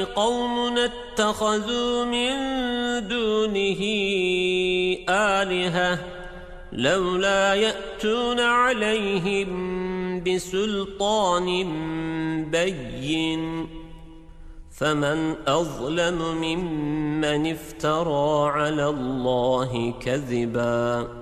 قومنا اتخذوا من دونه آلهة لولا يأتون عليهم بسلطان بين فمن أظلم ممن افترى على الله كذباً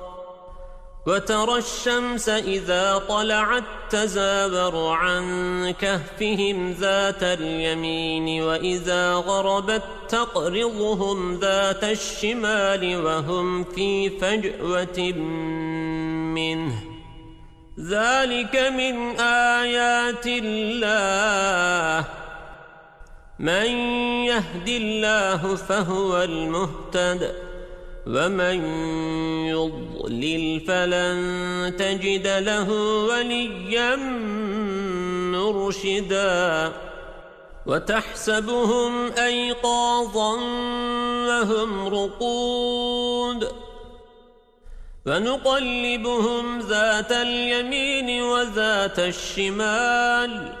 وترى الشمس إذا طلعت تزابر عن كهفهم ذات اليمين وإذا غربت تقرضهم ذات الشمال وهم في فجوة منه. ذلك من آيات الله. من يهد الله فهو المهتد. ومن يضلل فلن تجد له وليا مرشدا وتحسبهم أيقاظا وهم رقود ونقلبهم ذات اليمين وذات الشمال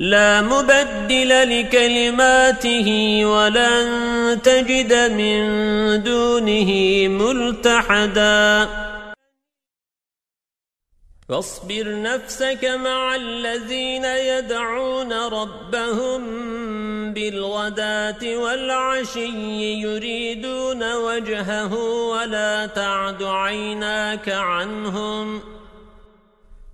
لا مبدل لكلماته ولن تجد من دونه ملتحدا. فاصبر نفسك مع الذين يدعون ربهم بالغداة والعشي يريدون وجهه ولا تعد عيناك عنهم.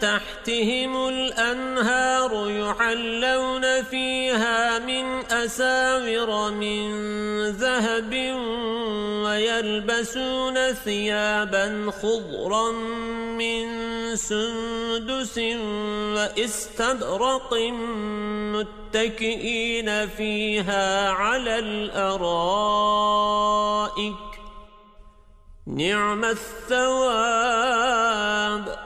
تَحْتِهِمُ الْأَنْهَارُ يُحَلَّوْنَ فِيهَا مِنْ أَسَاوِرَ مِنْ ذَهَبٍ وَيَلْبَسُونَ ثِيَابًا خُضْرًا مِنْ سُنْدُسٍ وَإِسْتَبْرَقٍ مُتَّكِئِينَ فِيهَا عَلَى الْأَرَائِكِ. نِعْمَ الثَّوَابُ.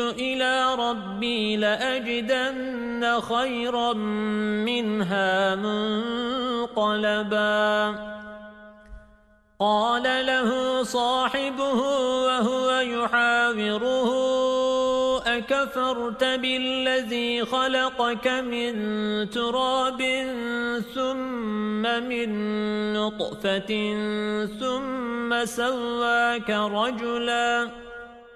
إلى ربي لأجدن خيرا منها منقلبا. قال له صاحبه وهو يحاوره أكفرت بالذي خلقك من تراب ثم من نطفة ثم سواك رجلا.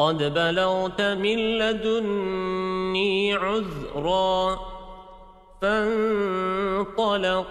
قد بلغت من لدني عذرا فانطلقا.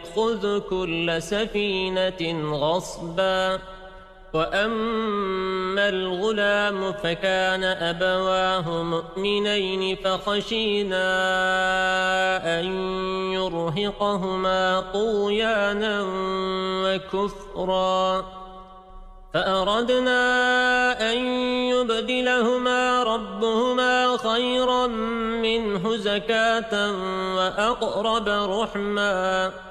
يأخذ كل سفينة غصباً. وأما الغلام فكان أبواه مؤمنين فخشينا أن يرهقهما طويانا وكفرا. فأردنا أن يبدلهما ربهما خيرا منه زكاة وأقرب رحماً.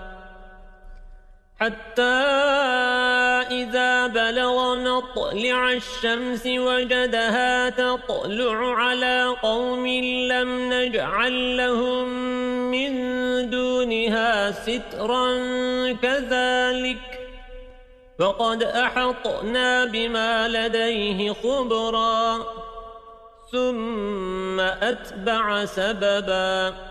حتى إذا بلغ مطلع الشمس وجدها تطلع على قوم لم نجعل لهم من دونها سترا كذلك فقد أحطنا بما لديه خبرا ثم أتبع سببا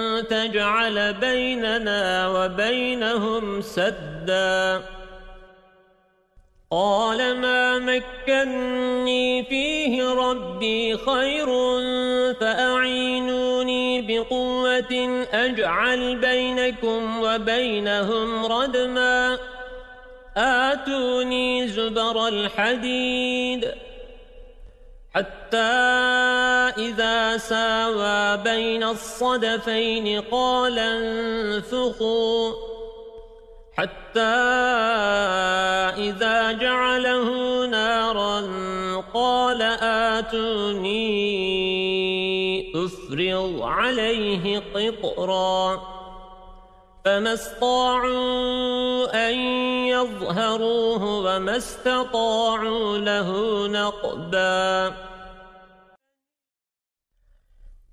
تجعل بيننا وبينهم سدا قال ما مكني فيه ربي خير فأعينوني بقوة أجعل بينكم وبينهم ردما آتوني زبر الحديد حتى إذا ساوى بين الصدفين قال انفقوا حتى إذا جعله نارا قال آتوني أفرغ عليه قطرا. فما استطاعوا أن يظهروه وما استطاعوا له نقبا.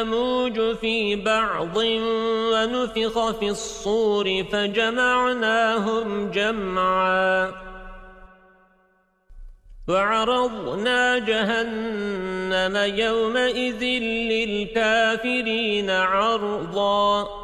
يموج في بعض ونفخ في الصور فجمعناهم جمعا. وعرضنا جهنم يومئذ للكافرين عرضا.